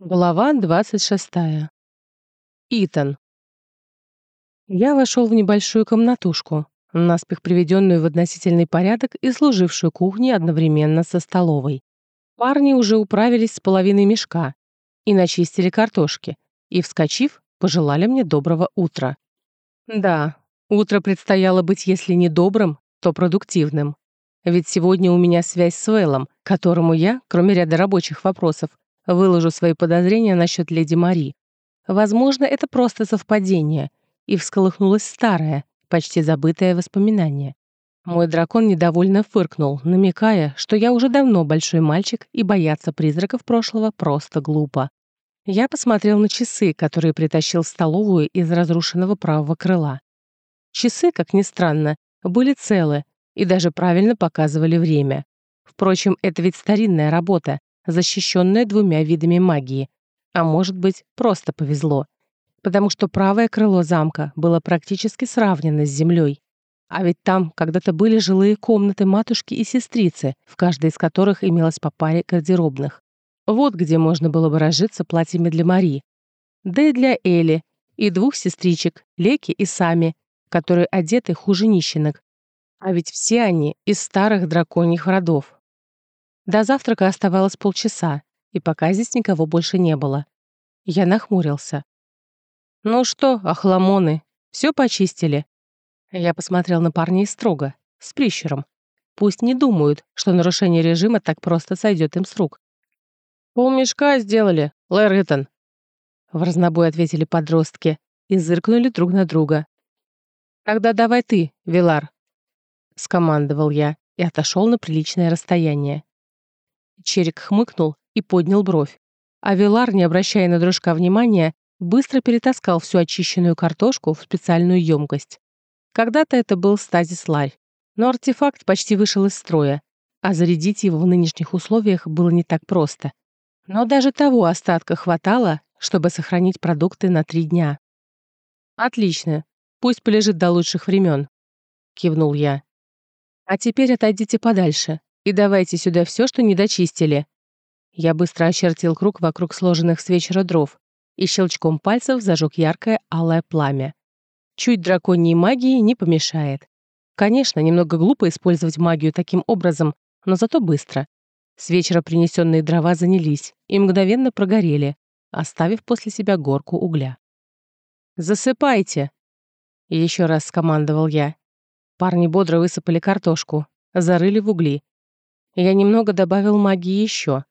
Глава 26. Итан. Я вошел в небольшую комнатушку, наспех приведенную в относительный порядок и служившую кухней одновременно со столовой. Парни уже управились с половиной мешка и начистили картошки, и, вскочив, пожелали мне доброго утра. Да, утро предстояло быть, если не добрым, то продуктивным. Ведь сегодня у меня связь с Вэллом, которому я, кроме ряда рабочих вопросов, Выложу свои подозрения насчет леди Мари. Возможно, это просто совпадение, и всколыхнулось старое, почти забытое воспоминание. Мой дракон недовольно фыркнул, намекая, что я уже давно большой мальчик и бояться призраков прошлого просто глупо. Я посмотрел на часы, которые притащил в столовую из разрушенного правого крыла. Часы, как ни странно, были целы и даже правильно показывали время. Впрочем, это ведь старинная работа, защищенная двумя видами магии. А может быть, просто повезло. Потому что правое крыло замка было практически сравнено с землей. А ведь там когда-то были жилые комнаты матушки и сестрицы, в каждой из которых имелось по паре гардеробных. Вот где можно было бы разжиться платьями для Мари. Да и для Эли, и двух сестричек, Леки и Сами, которые одеты хуже нищенок. А ведь все они из старых драконьих родов. До завтрака оставалось полчаса, и пока здесь никого больше не было. Я нахмурился. «Ну что, охламоны, все почистили?» Я посмотрел на парней строго, с прищуром. Пусть не думают, что нарушение режима так просто сойдет им с рук. «Полмешка сделали, Лэр В разнобой ответили подростки и зыркнули друг на друга. «Тогда давай ты, Вилар», — скомандовал я и отошел на приличное расстояние. Черик хмыкнул и поднял бровь. А Вилар, не обращая на дружка внимания, быстро перетаскал всю очищенную картошку в специальную емкость. Когда-то это был стазис-ларь, но артефакт почти вышел из строя, а зарядить его в нынешних условиях было не так просто. Но даже того остатка хватало, чтобы сохранить продукты на три дня. «Отлично. Пусть полежит до лучших времен», — кивнул я. «А теперь отойдите подальше и давайте сюда все, что не дочистили». Я быстро очертил круг вокруг сложенных с вечера дров и щелчком пальцев зажег яркое алое пламя. Чуть драконьей магии не помешает. Конечно, немного глупо использовать магию таким образом, но зато быстро. С вечера принесенные дрова занялись и мгновенно прогорели, оставив после себя горку угля. «Засыпайте!» — еще раз скомандовал я. Парни бодро высыпали картошку, зарыли в угли я немного добавил магии еще.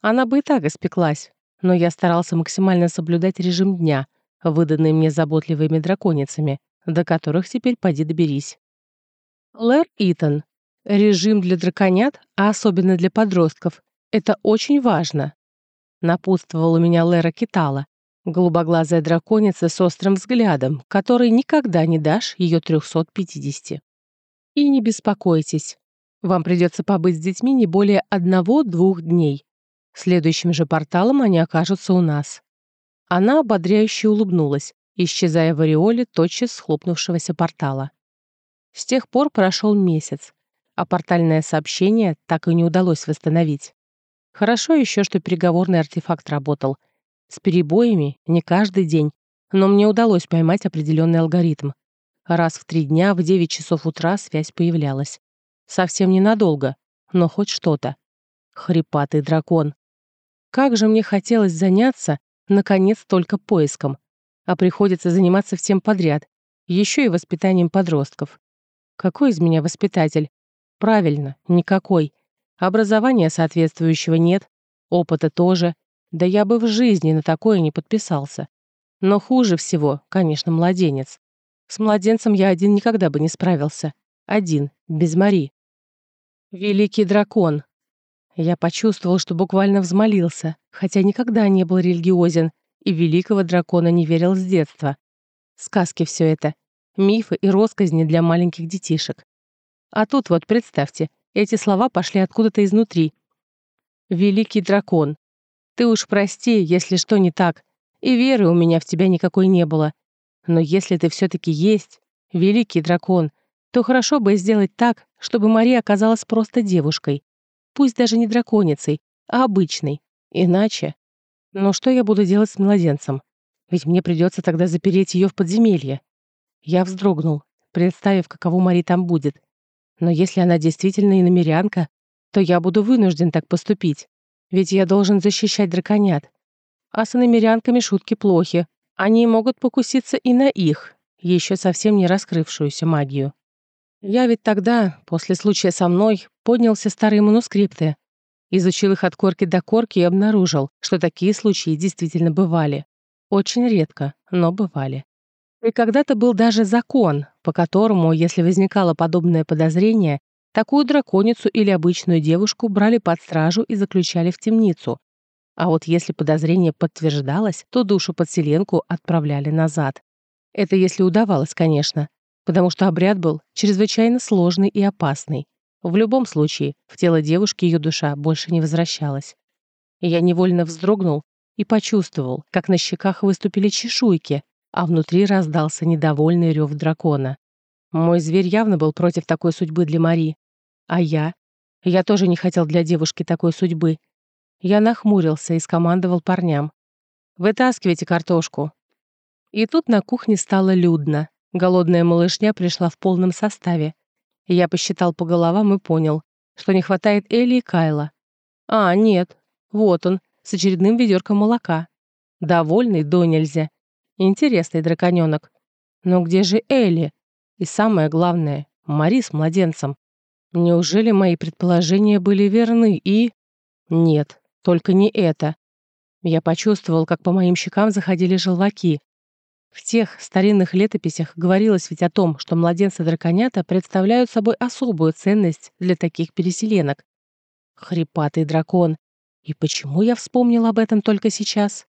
Она бы и так испеклась, но я старался максимально соблюдать режим дня, выданный мне заботливыми драконицами, до которых теперь поди доберись. Лэр Итан. Режим для драконят, а особенно для подростков, это очень важно. Напутствовала меня Лера Китала, голубоглазая драконица с острым взглядом, который никогда не дашь ее 350. И не беспокойтесь, вам придется побыть с детьми не более одного-двух дней. Следующим же порталом они окажутся у нас». Она ободряюще улыбнулась, исчезая в ореоле тотчас схлопнувшегося портала. С тех пор прошел месяц, а портальное сообщение так и не удалось восстановить. Хорошо еще, что переговорный артефакт работал. С перебоями не каждый день, но мне удалось поймать определенный алгоритм. Раз в три дня в 9 часов утра связь появлялась. Совсем ненадолго, но хоть что-то. Хрипатый дракон. Как же мне хотелось заняться, наконец, только поиском. А приходится заниматься всем подряд, еще и воспитанием подростков. Какой из меня воспитатель? Правильно, никакой. Образования соответствующего нет, опыта тоже. Да я бы в жизни на такое не подписался. Но хуже всего, конечно, младенец. С младенцем я один никогда бы не справился. Один, без Мари. «Великий дракон!» Я почувствовал, что буквально взмолился, хотя никогда не был религиозен и великого дракона не верил с детства. Сказки все это, мифы и росказни для маленьких детишек. А тут вот, представьте, эти слова пошли откуда-то изнутри. «Великий дракон, ты уж прости, если что не так, и веры у меня в тебя никакой не было. Но если ты все-таки есть, великий дракон, то хорошо бы сделать так, чтобы Мария оказалась просто девушкой. Пусть даже не драконицей, а обычной. Иначе... Но что я буду делать с младенцем? Ведь мне придется тогда запереть ее в подземелье. Я вздрогнул, представив, каково Мари там будет. Но если она действительно иномерянка, то я буду вынужден так поступить. Ведь я должен защищать драконят. А с иномерянками шутки плохи. Они могут покуситься и на их, еще совсем не раскрывшуюся магию. Я ведь тогда, после случая со мной, поднял все старые манускрипты, изучил их от корки до корки и обнаружил, что такие случаи действительно бывали. Очень редко, но бывали. И когда-то был даже закон, по которому, если возникало подобное подозрение, такую драконицу или обычную девушку брали под стражу и заключали в темницу. А вот если подозрение подтверждалось, то душу подселенку отправляли назад. Это если удавалось, конечно потому что обряд был чрезвычайно сложный и опасный. В любом случае, в тело девушки ее душа больше не возвращалась. Я невольно вздрогнул и почувствовал, как на щеках выступили чешуйки, а внутри раздался недовольный рев дракона. Мой зверь явно был против такой судьбы для Мари. А я? Я тоже не хотел для девушки такой судьбы. Я нахмурился и скомандовал парням. «Вытаскивайте картошку». И тут на кухне стало людно. Голодная малышня пришла в полном составе. Я посчитал по головам и понял, что не хватает Элли и Кайла. А, нет, вот он, с очередным ведерком молока. Довольный до нельзя. Интересный драконёнок. Но где же Элли? И самое главное, Мари с младенцем. Неужели мои предположения были верны и... Нет, только не это. Я почувствовал, как по моим щекам заходили желваки, в тех старинных летописях говорилось ведь о том, что младенцы-драконята представляют собой особую ценность для таких переселенок. Хрипатый дракон. И почему я вспомнил об этом только сейчас?